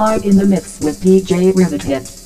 Live in the mix with DJ Rivet.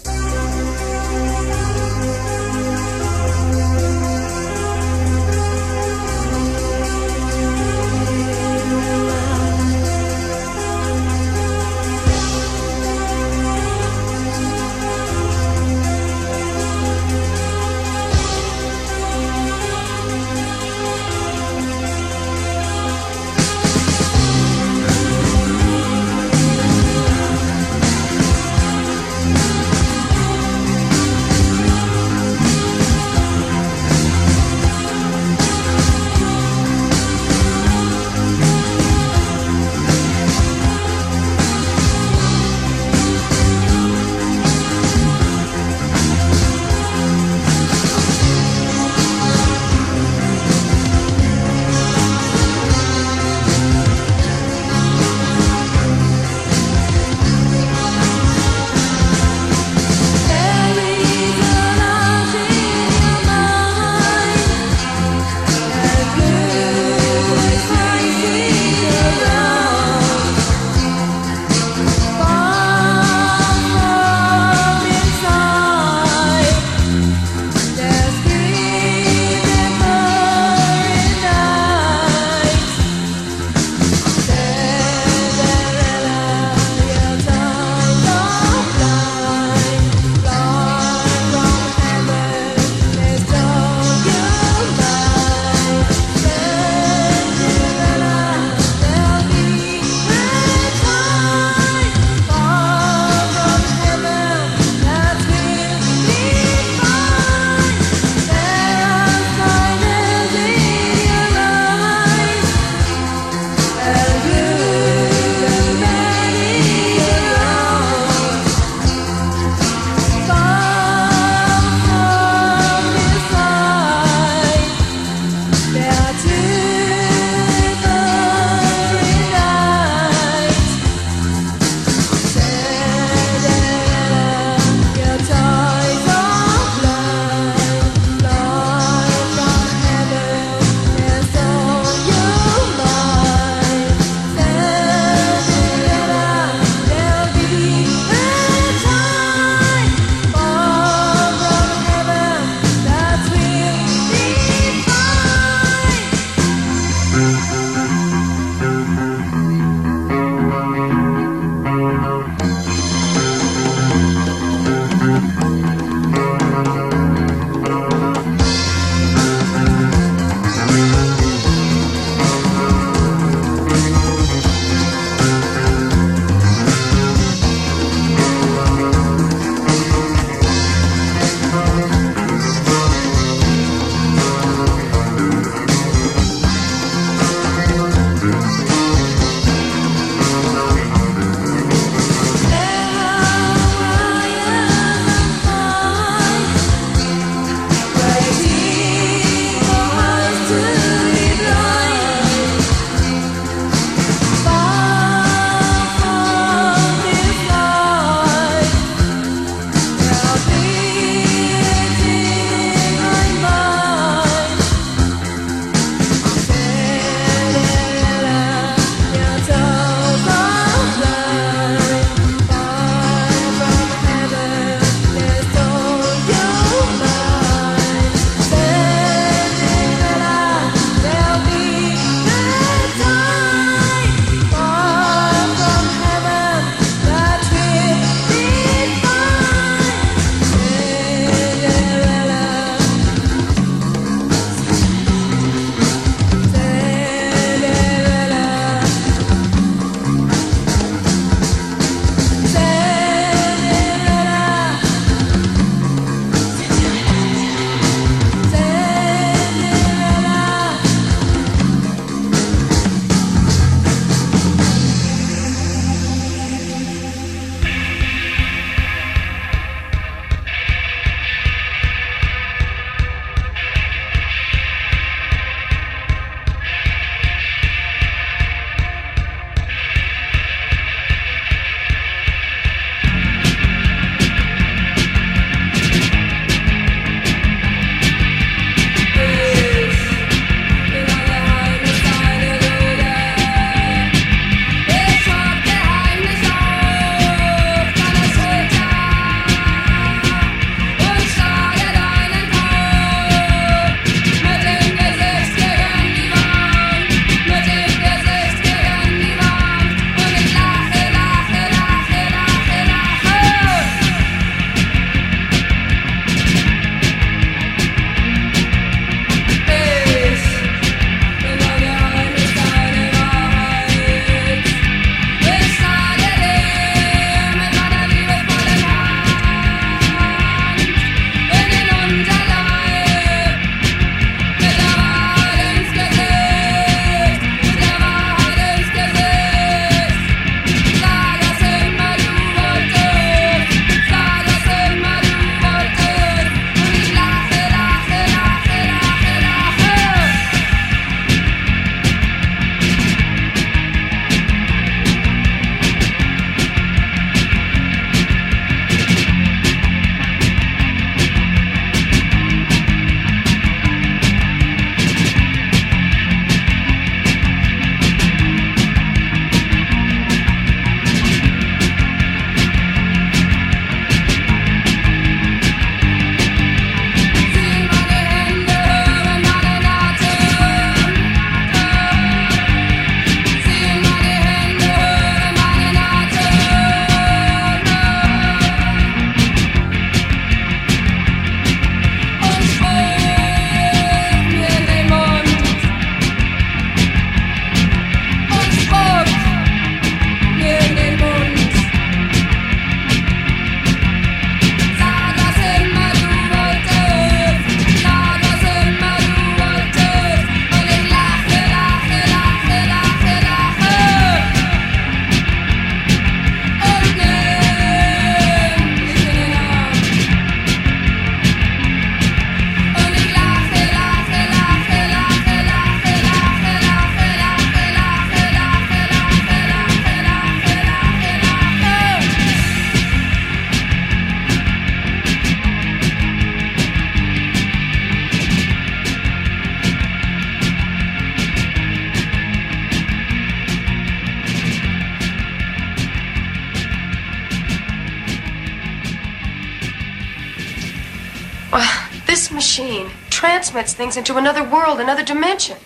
Machine transmits things into another world, another dimension.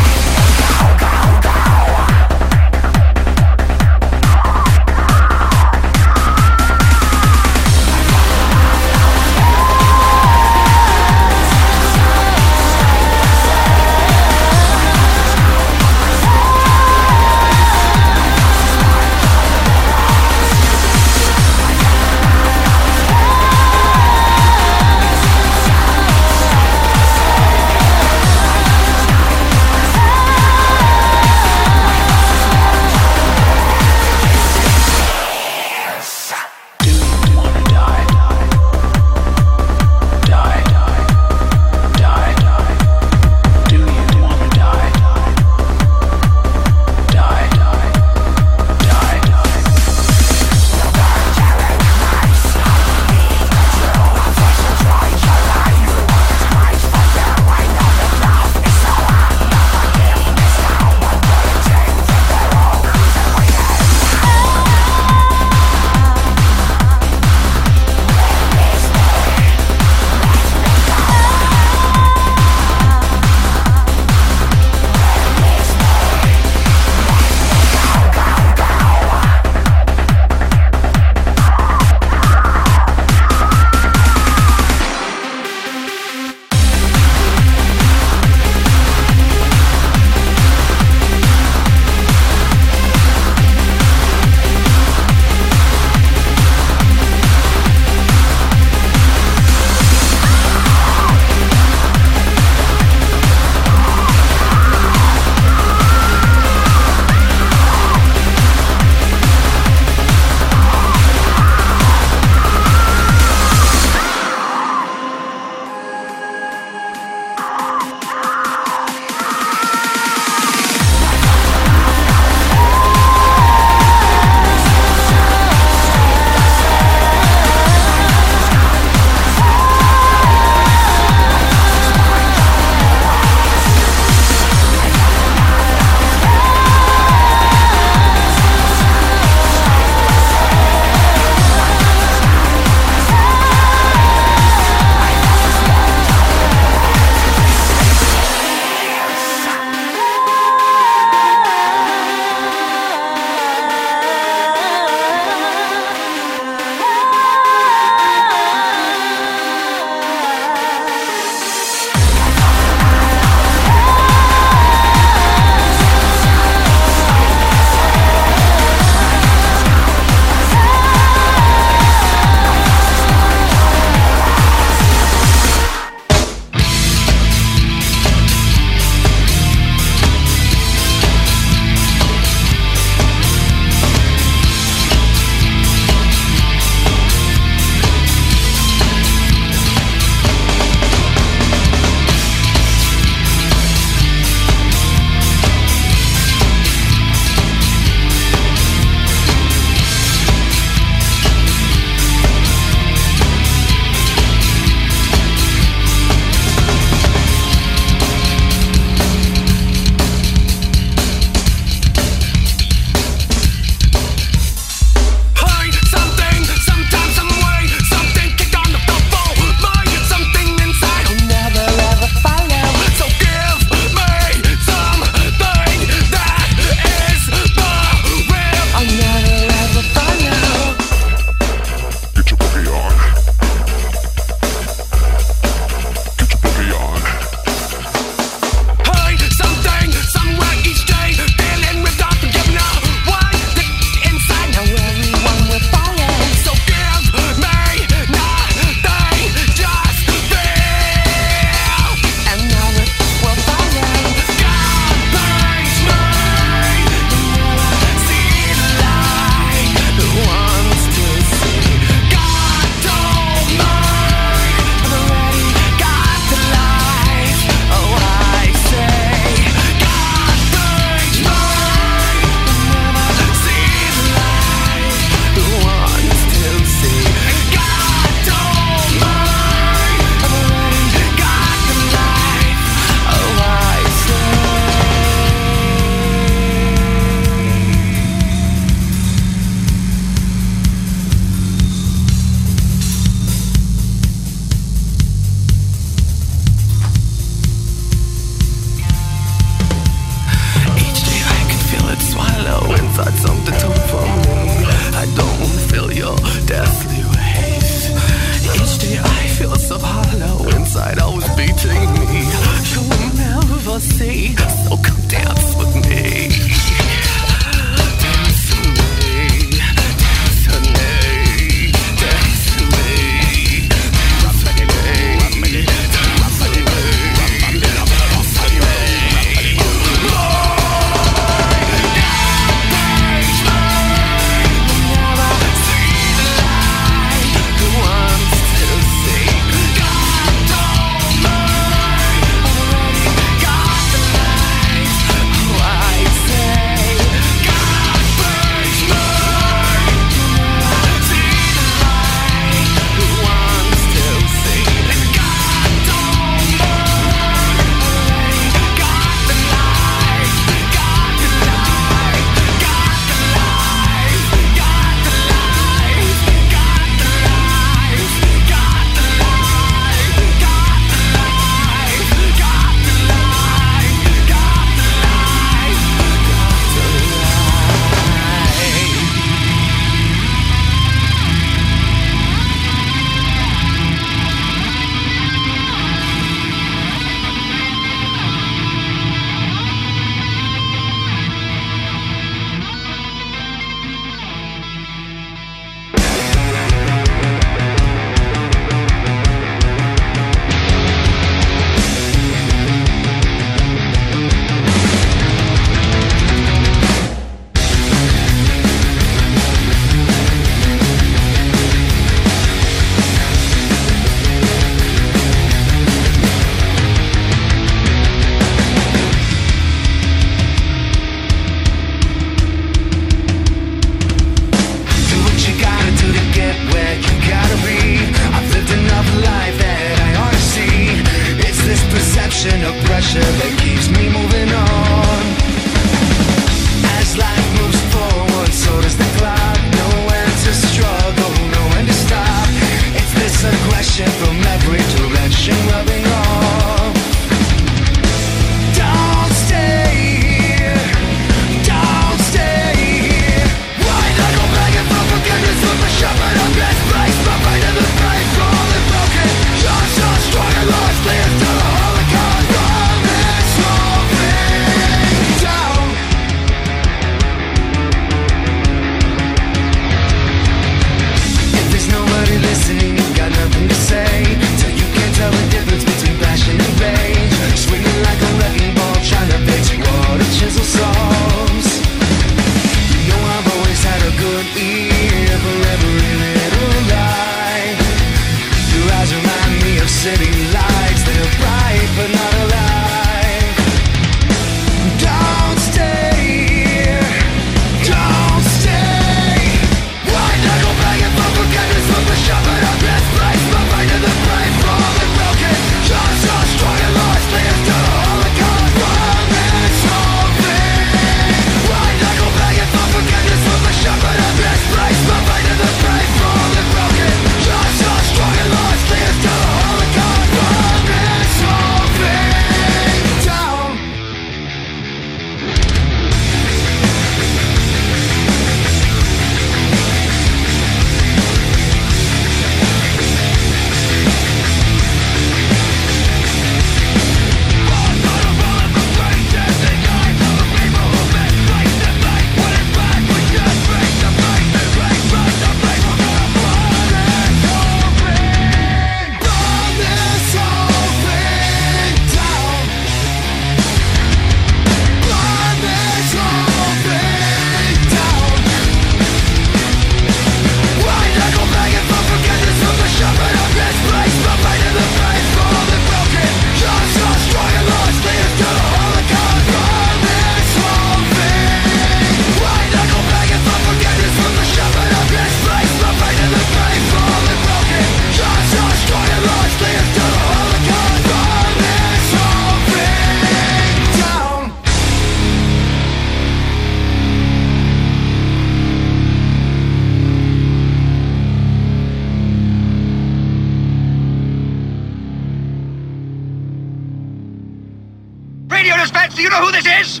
Do you know who this is?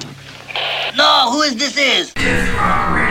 No, who is this is?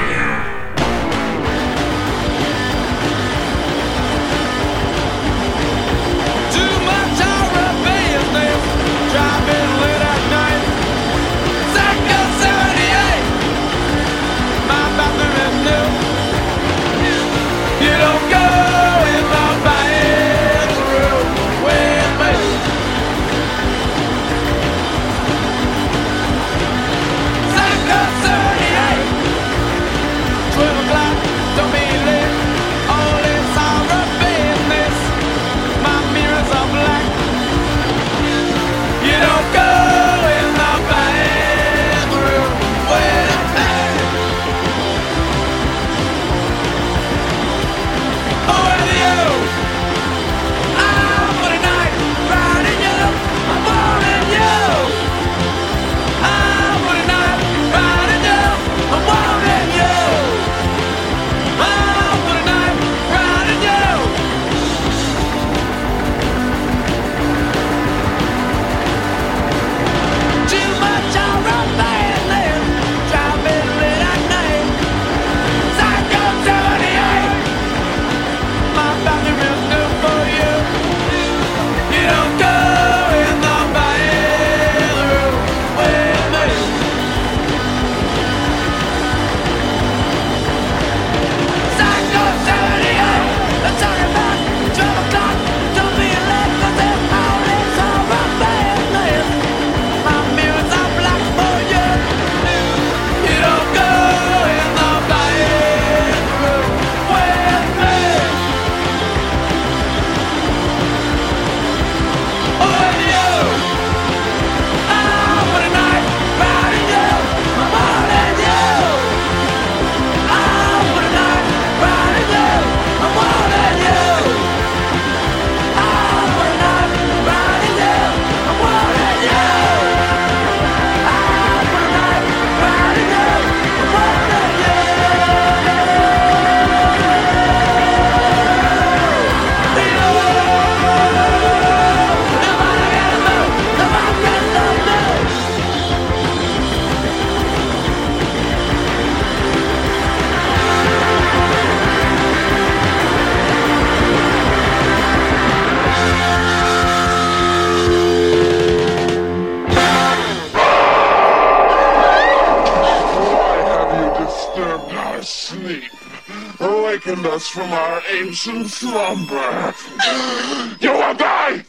from our ancient slumber. you will die!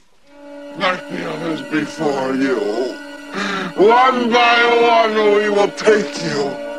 Like the others before you. One by one we will take you.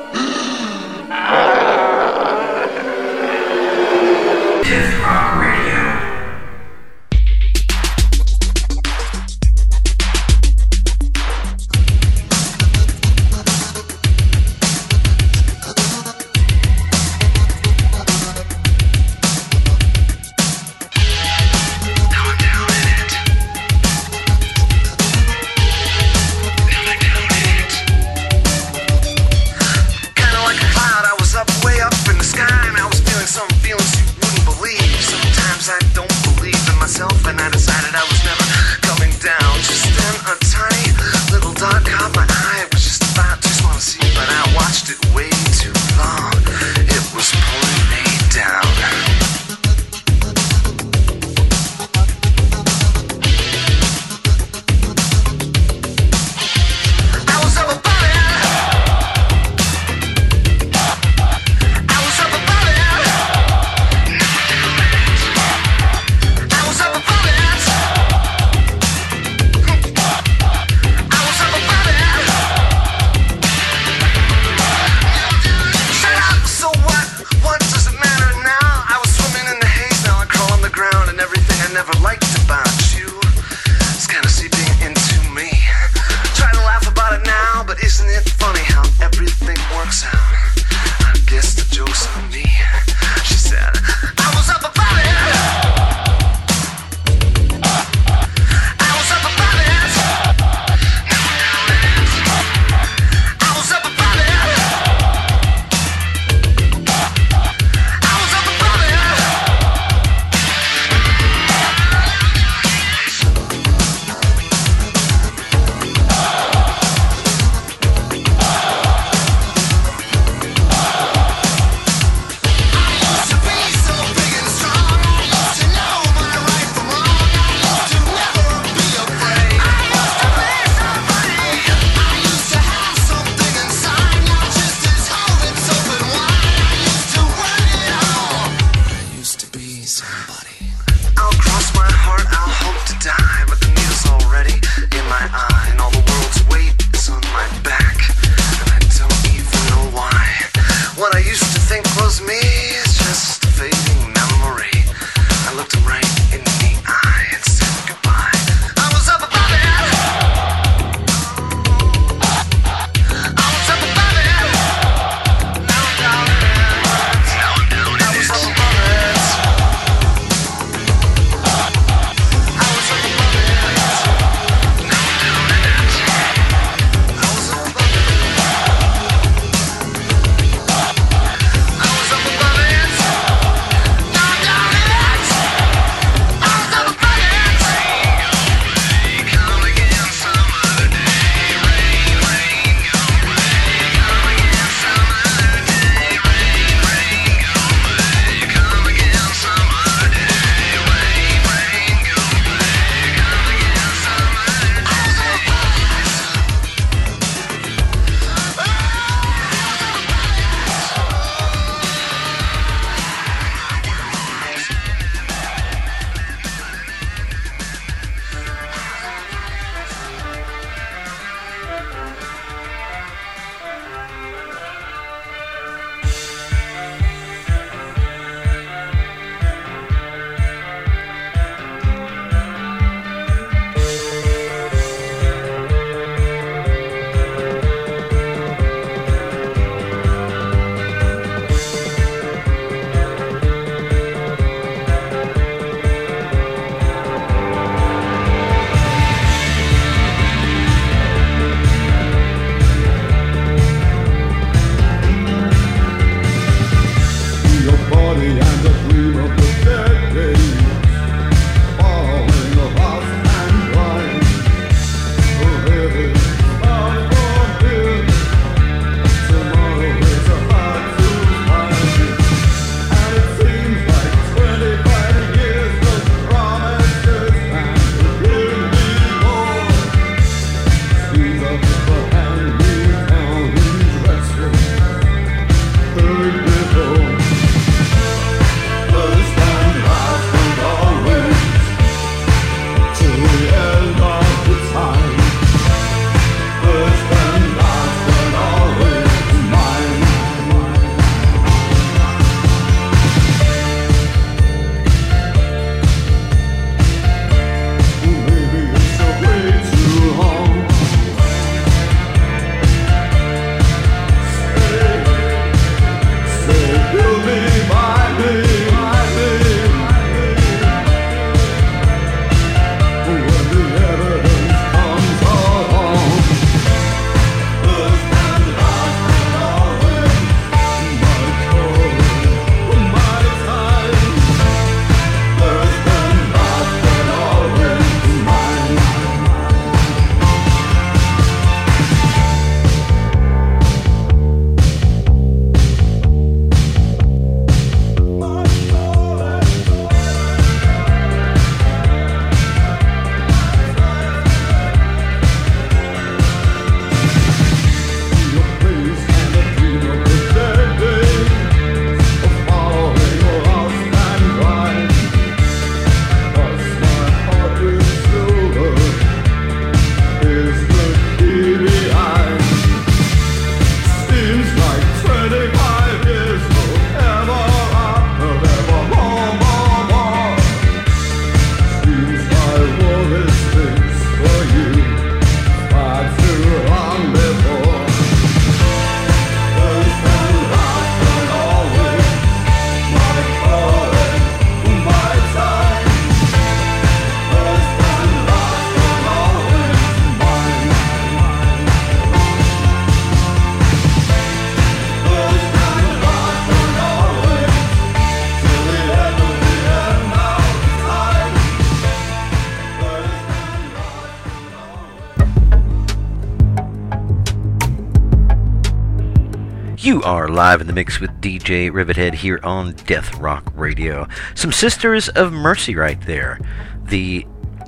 are live in the mix with DJ Rivithead here on Death Rock Radio. Some Sisters of Mercy right there. The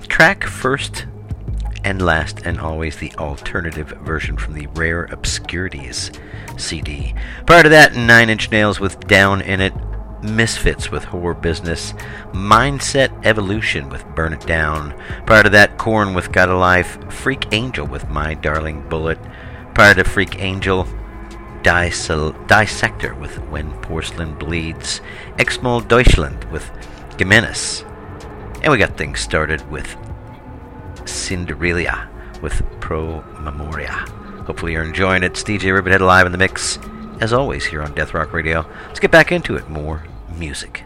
track first and last and always the alternative version from the Rare Obscurities CD. Prior to that, Nine Inch Nails with Down in It, Misfits with Horror Business, Mindset Evolution with Burn It Down. Prior to that, Korn with Got a Life, Freak Angel with My Darling Bullet. Prior to Freak Angel, Dissector with When Porcelain Bleeds, Xmal Deutschland with Geheimnis. And we got things started with Cinderella with Pro Memoria. Hopefully you're enjoying it. It's DJ Rivithead live in the mix, as always, here on Death Rock Radio. Let's get back into it. More music.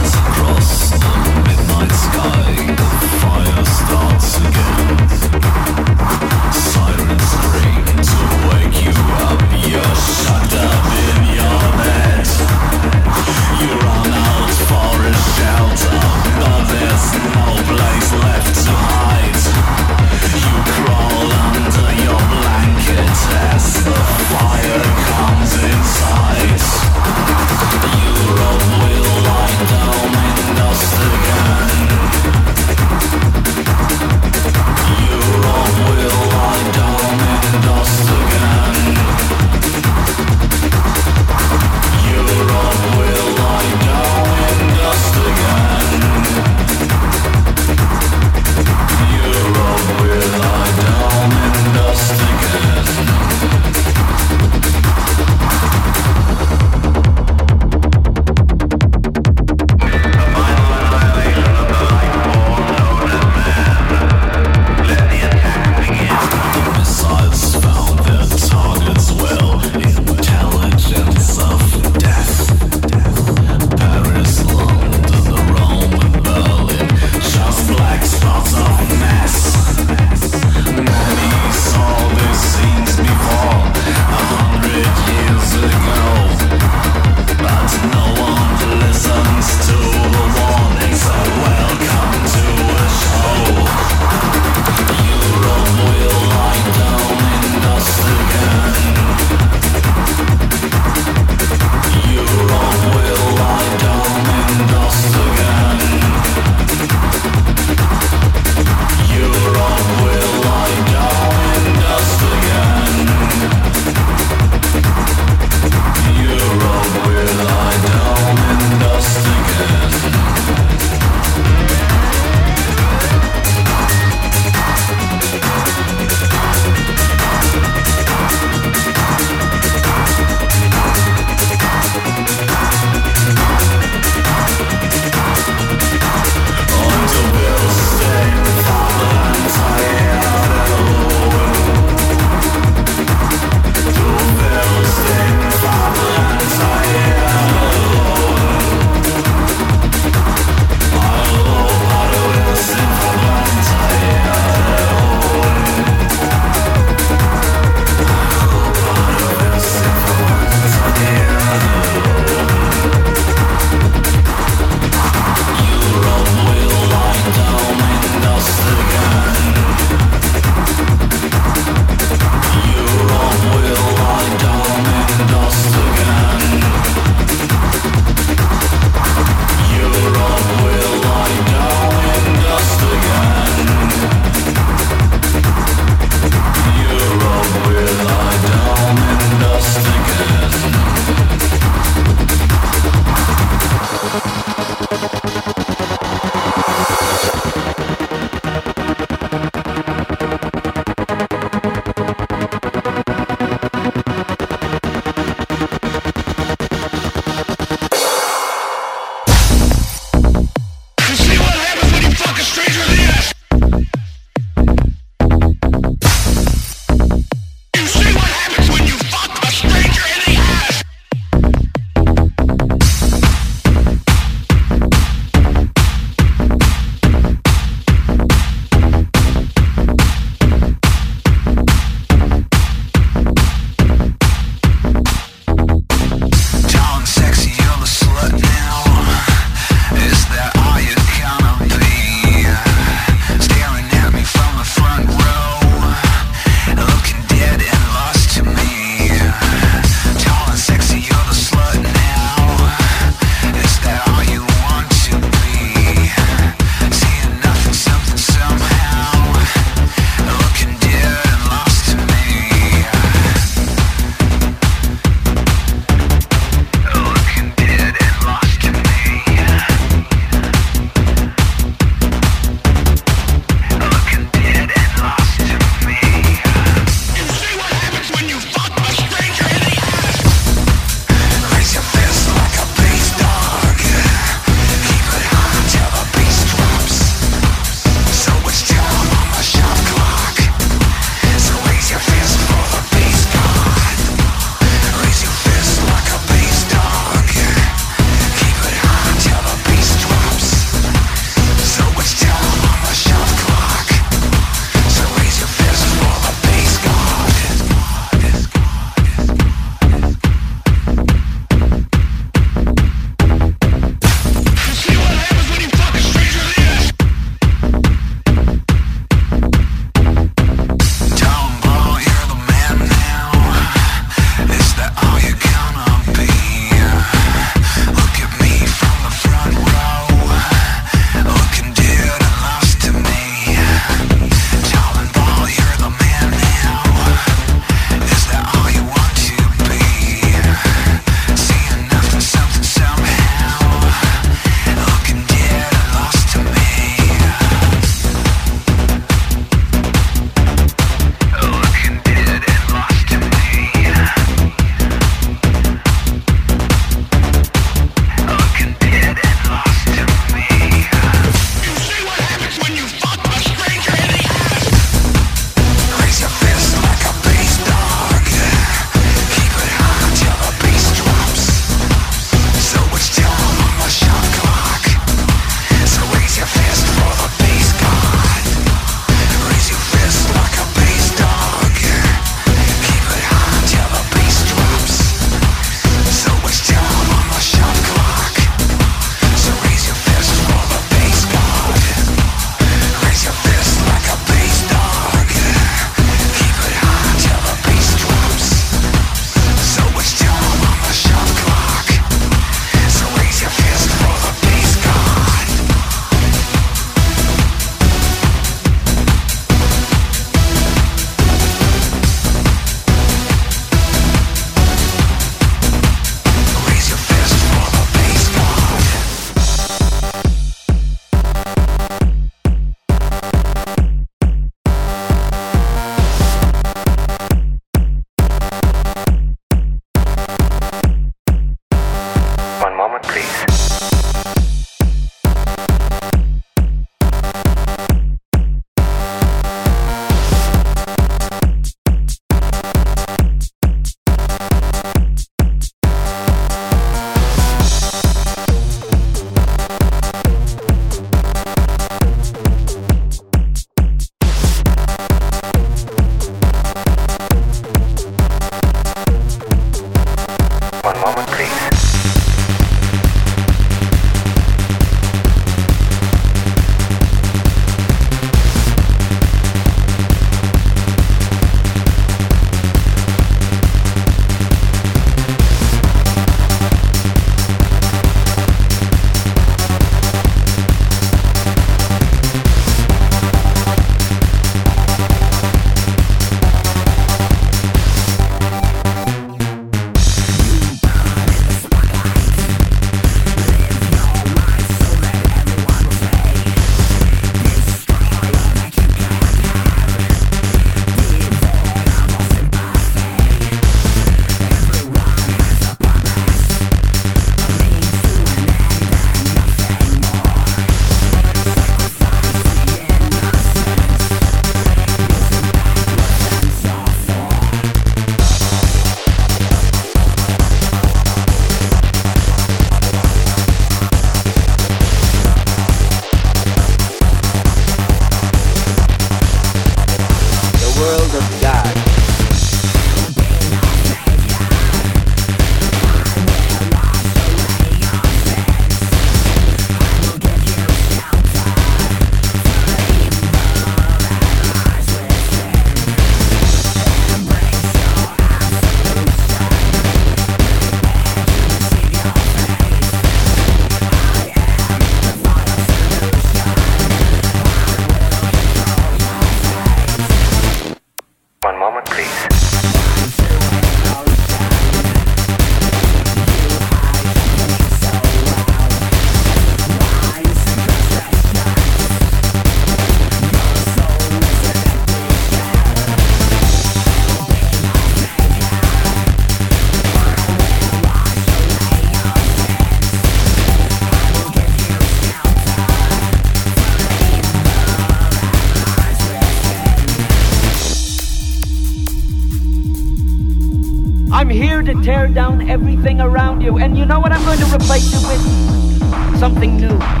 Everything around you. And you know what I'm going to replace it with? Something new.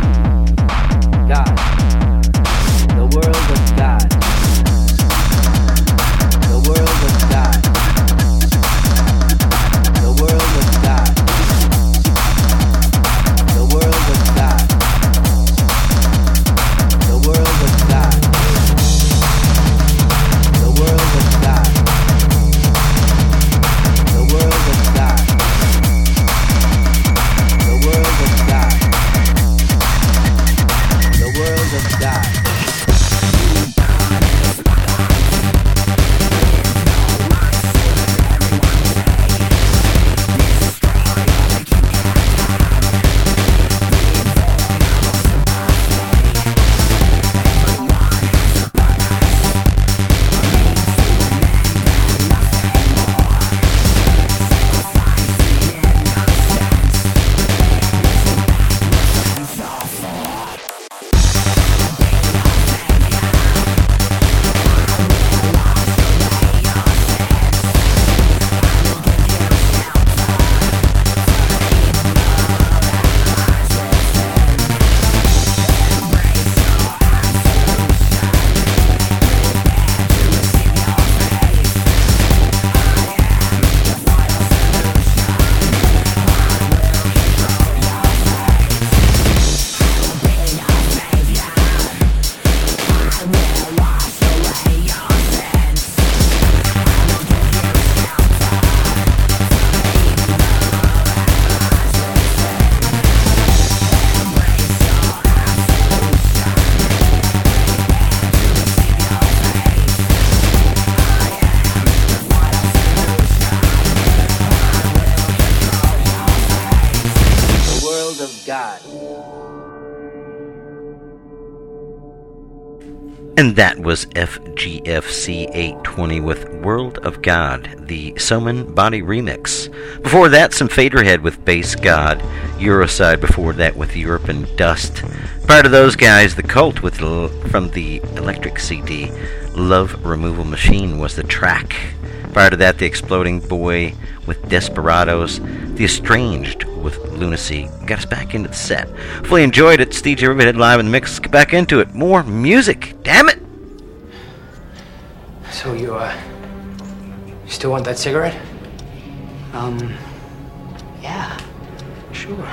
And that was FGFC 820 with World of God, the Soman Body remix. Before that, some Faderhead with Bass God, Euroside before that with Europe and Dust. Prior to those guys, The Cult with from the Electric CD, Love Removal Machine was the track. Prior to that, The Exploding Boy with Desperados, The Estranged with Lunacy got us back into the set. Fully enjoyed it. Steve DJ Rivithead live in the mix. Let's get back into it. More music. Damn it! So you, uh, you still want that cigarette? Um, yeah, sure.